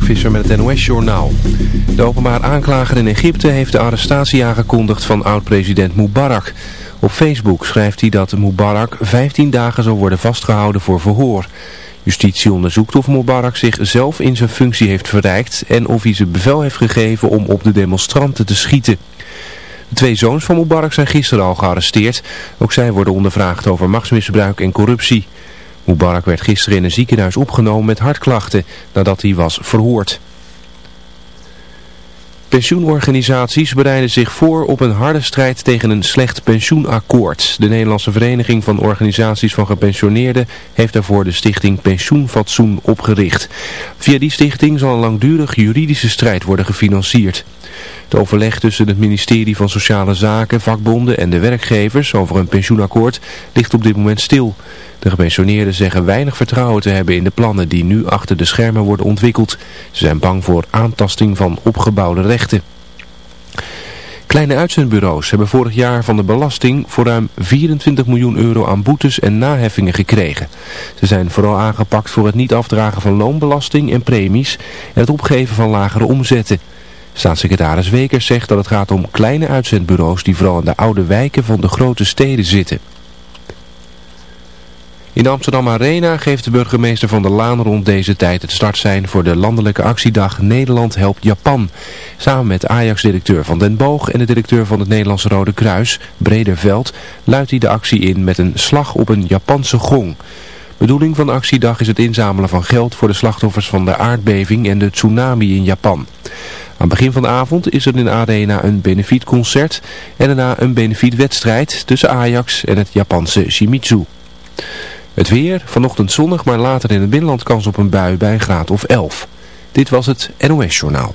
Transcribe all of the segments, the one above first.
Mark Visser met het NOS-journaal. De openbaar aanklager in Egypte heeft de arrestatie aangekondigd van oud-president Mubarak. Op Facebook schrijft hij dat Mubarak 15 dagen zal worden vastgehouden voor verhoor. Justitie onderzoekt of Mubarak zich zelf in zijn functie heeft verrijkt en of hij zijn bevel heeft gegeven om op de demonstranten te schieten. De twee zoons van Mubarak zijn gisteren al gearresteerd. Ook zij worden ondervraagd over machtsmisbruik en corruptie. Mubarak werd gisteren in een ziekenhuis opgenomen met hartklachten nadat hij was verhoord. Pensioenorganisaties bereiden zich voor op een harde strijd tegen een slecht pensioenakkoord. De Nederlandse Vereniging van Organisaties van Gepensioneerden heeft daarvoor de stichting Pensioenfatsoen opgericht. Via die stichting zal een langdurig juridische strijd worden gefinancierd. Het overleg tussen het ministerie van Sociale Zaken, vakbonden en de werkgevers over een pensioenakkoord ligt op dit moment stil. De gepensioneerden zeggen weinig vertrouwen te hebben in de plannen die nu achter de schermen worden ontwikkeld. Ze zijn bang voor aantasting van opgebouwde rechten. Kleine uitzendbureaus hebben vorig jaar van de belasting voor ruim 24 miljoen euro aan boetes en naheffingen gekregen. Ze zijn vooral aangepakt voor het niet afdragen van loonbelasting en premies en het opgeven van lagere omzetten. Staatssecretaris Wekers zegt dat het gaat om kleine uitzendbureaus die vooral in de oude wijken van de grote steden zitten. In de Amsterdam Arena geeft de burgemeester van de Laan rond deze tijd het startsein voor de landelijke actiedag Nederland helpt Japan. Samen met Ajax-directeur Van den Boog en de directeur van het Nederlandse Rode Kruis, Brederveld, luidt hij de actie in met een slag op een Japanse gong. Bedoeling van actiedag is het inzamelen van geld voor de slachtoffers van de aardbeving en de tsunami in Japan. Aan het begin van de avond is er in arena een benefietconcert en daarna een benefietwedstrijd tussen Ajax en het Japanse Shimizu. Het weer, vanochtend zonnig, maar later in het binnenland kans op een bui bij een graad of 11. Dit was het NOS Journaal.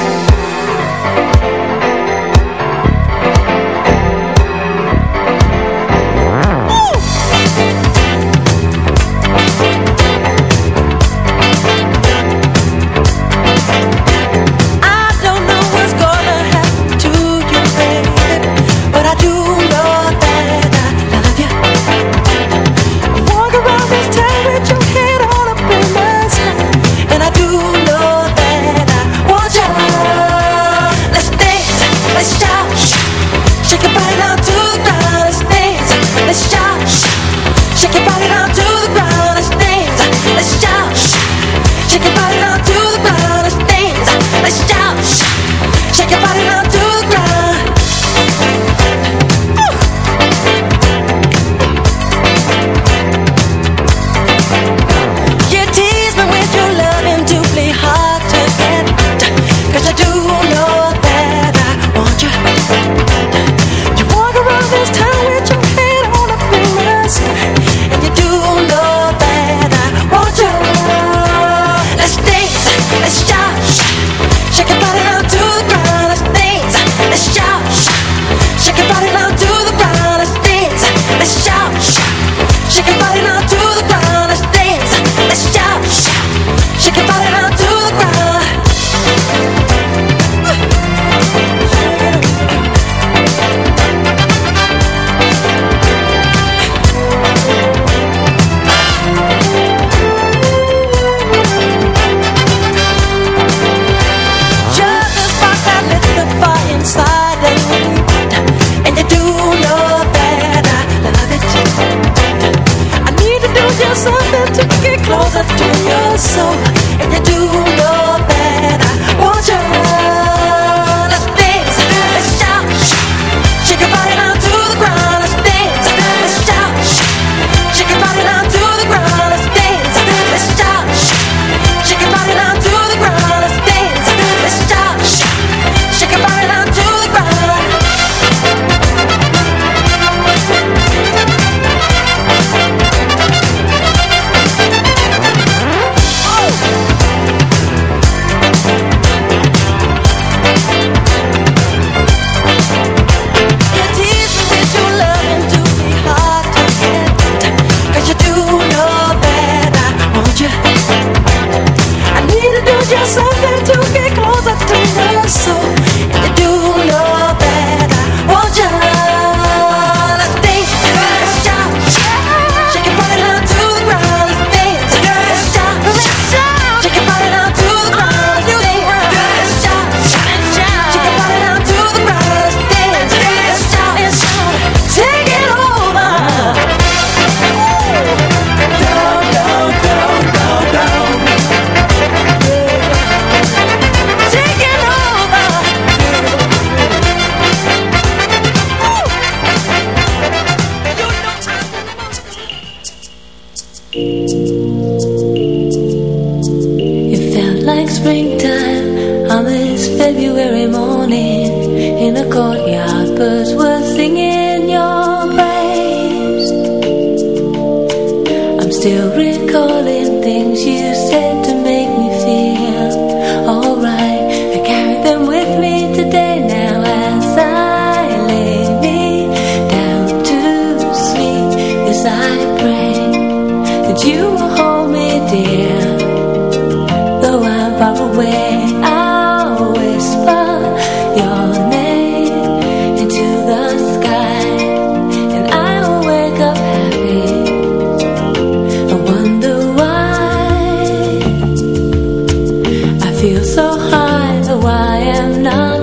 feel so high, though I am not.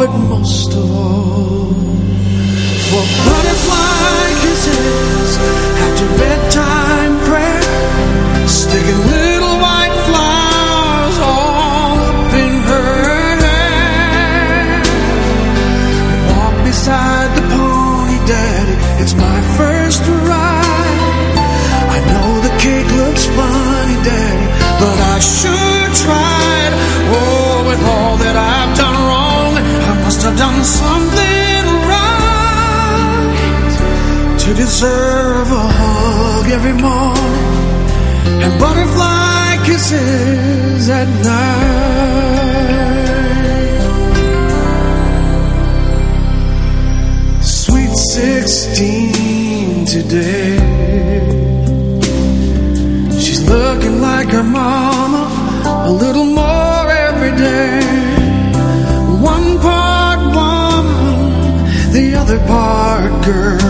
but most of something right to deserve a hug every morning and butterfly kisses at night. Sweet 16 today. Parker.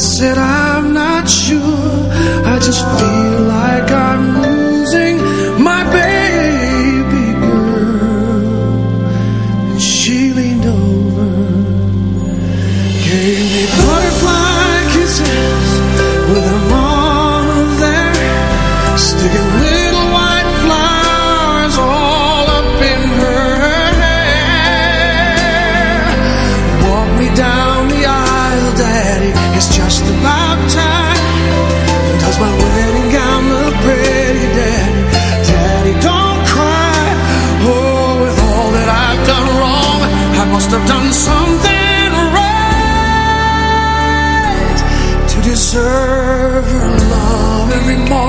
said I'm not sure. I just feel. every morning.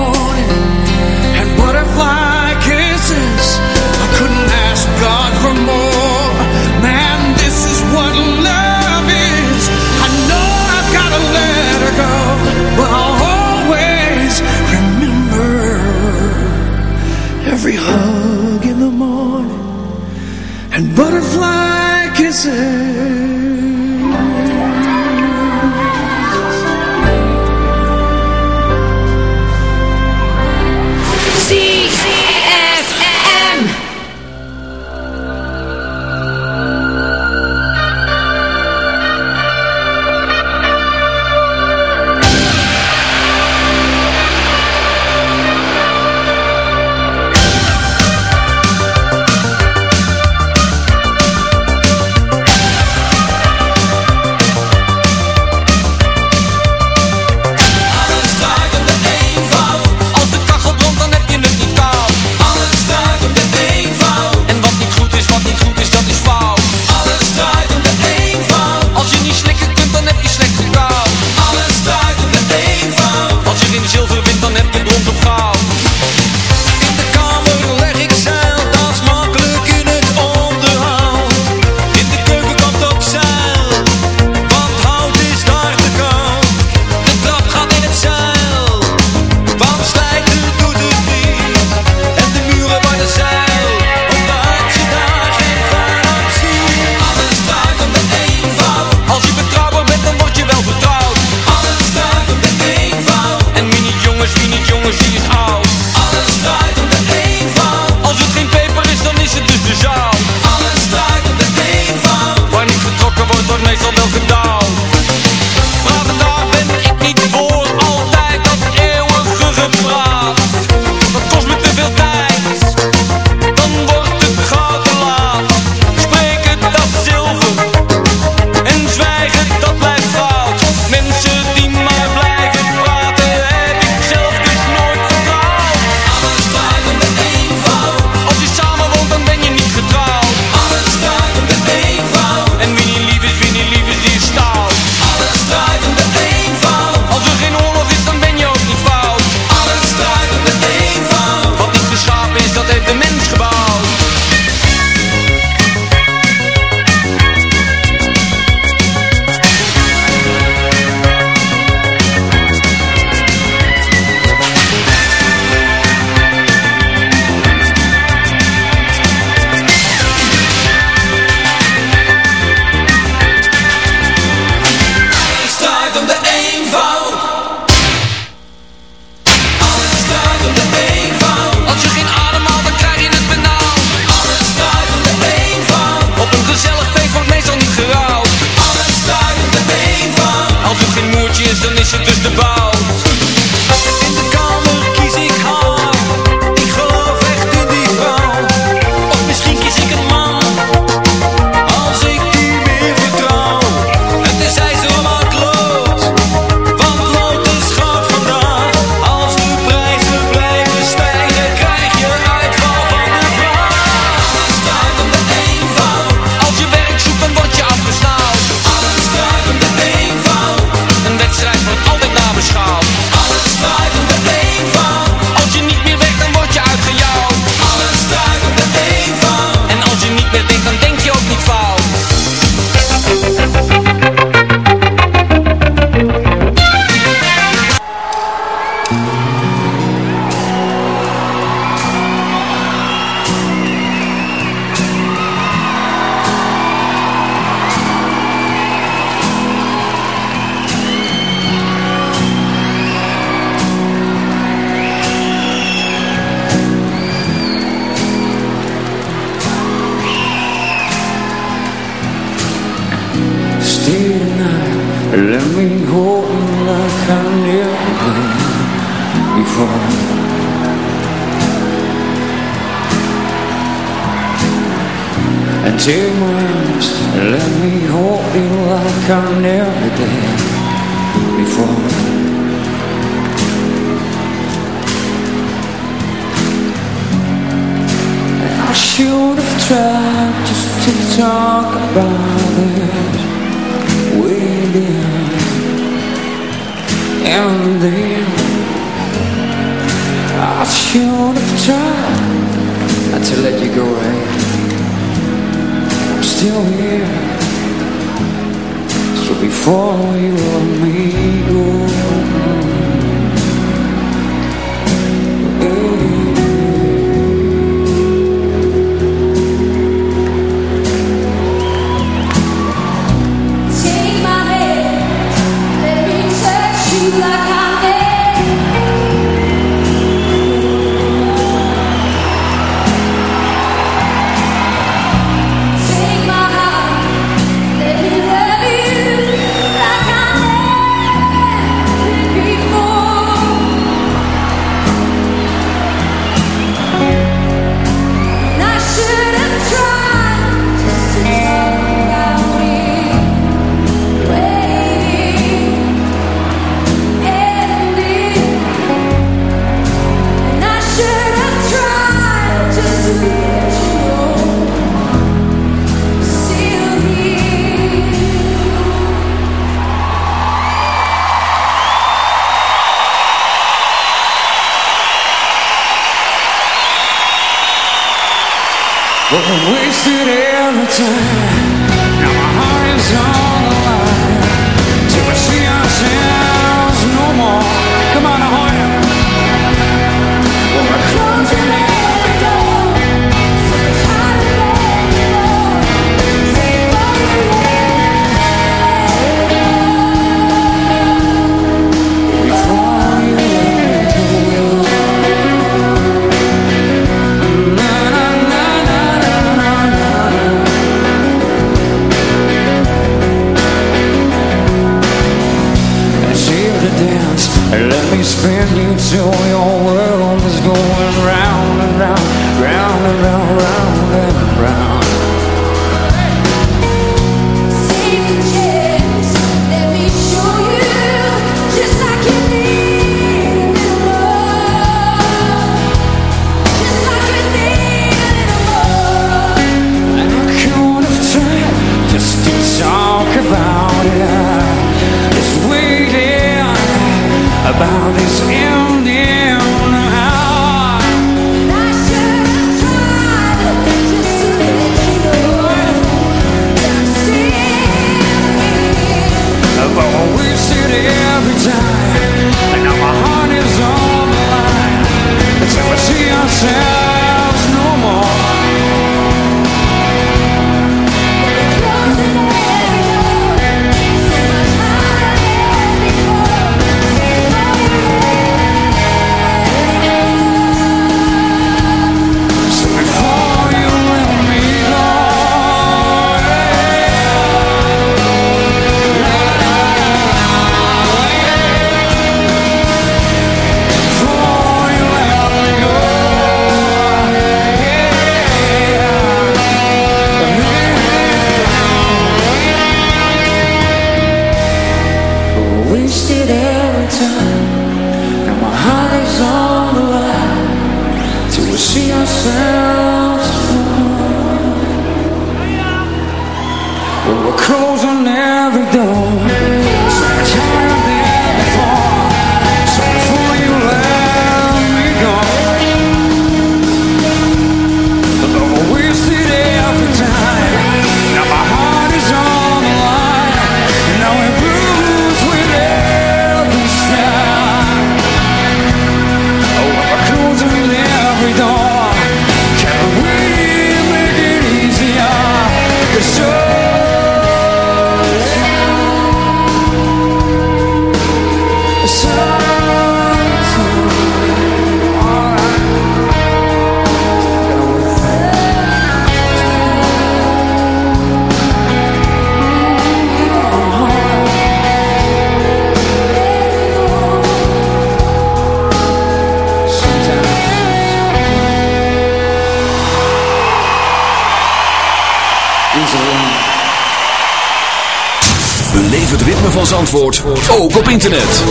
van Zandvoort ook op internet.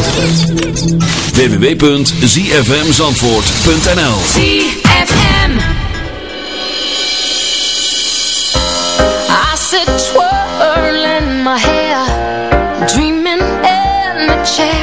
www.zfmzandvoort.nl ZFM I sit twirling my hair Dreaming in the chair.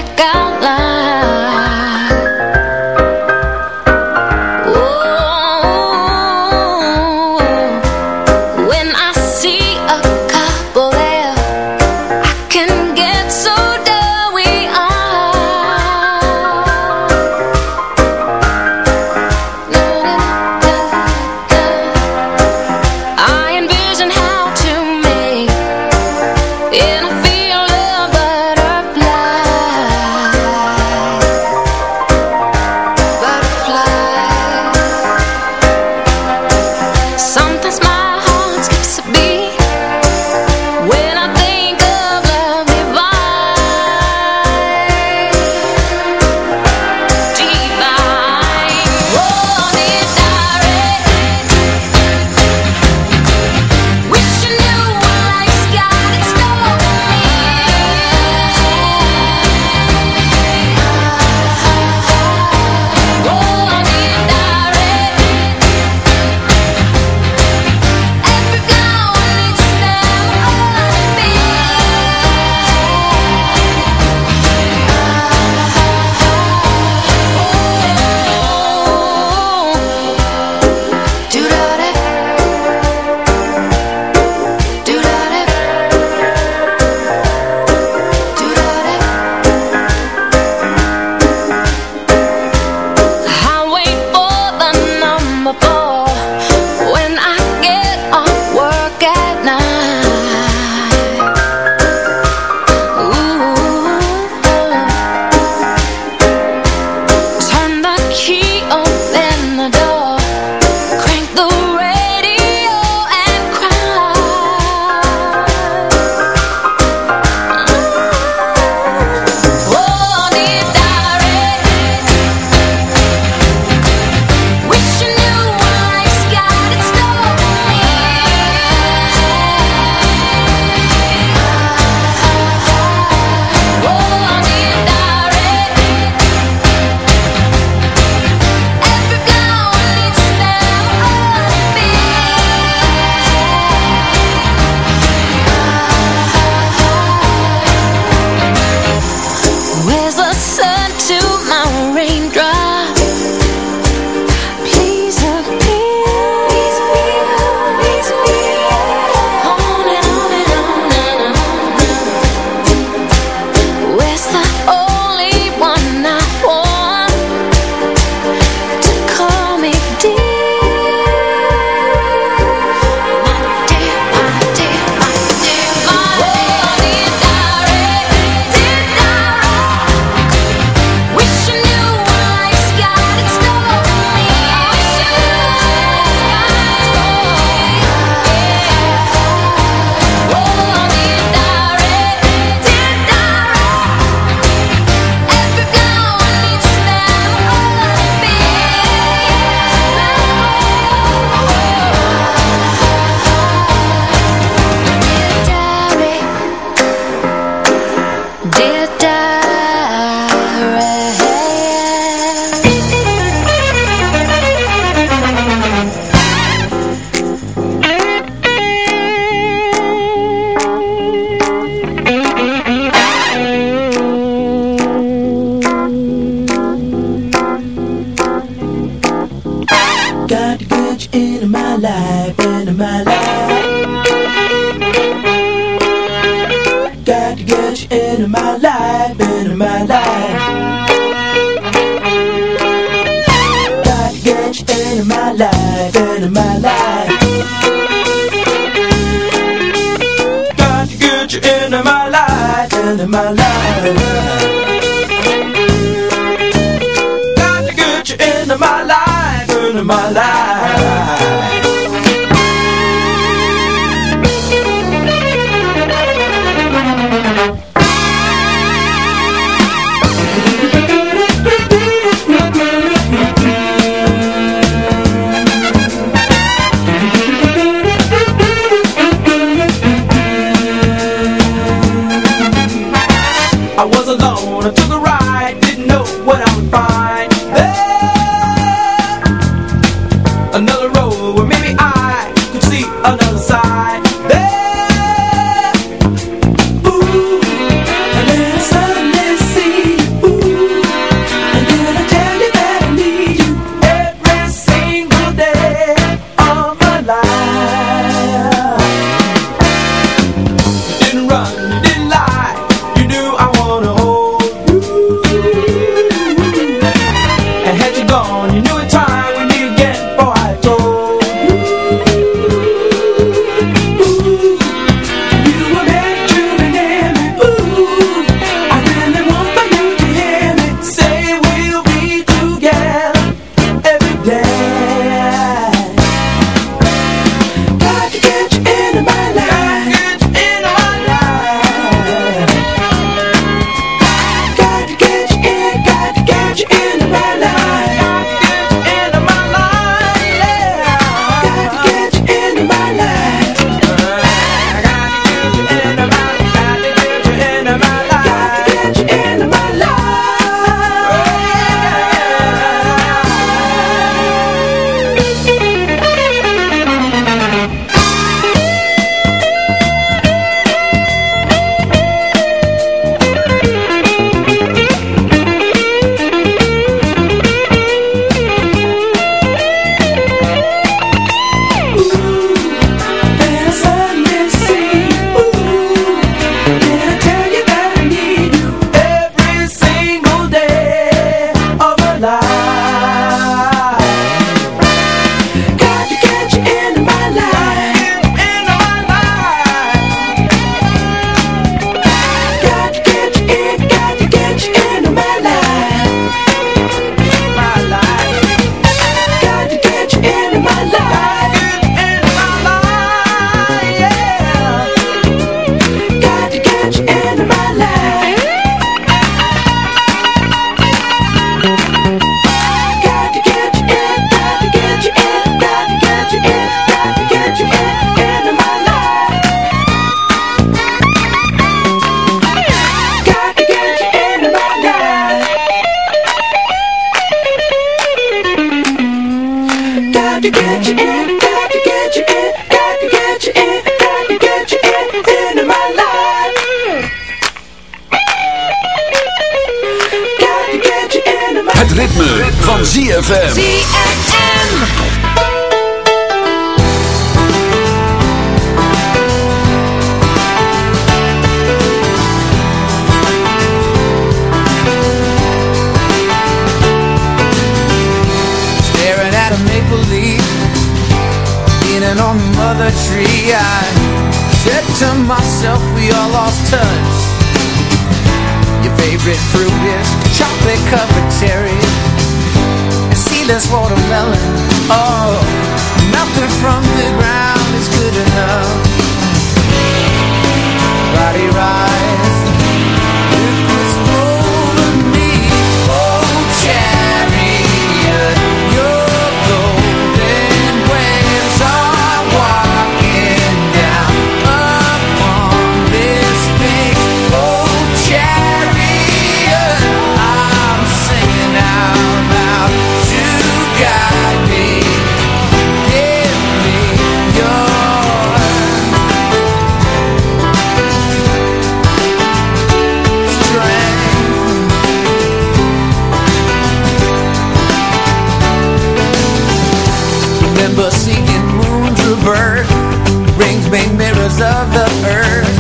made mirrors of the earth.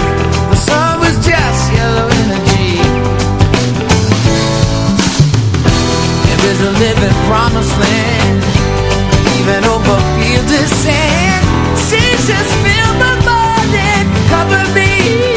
The sun was just yellow energy. There is a living promised land, even over fields of sand. Seas just fill the morning, cover me.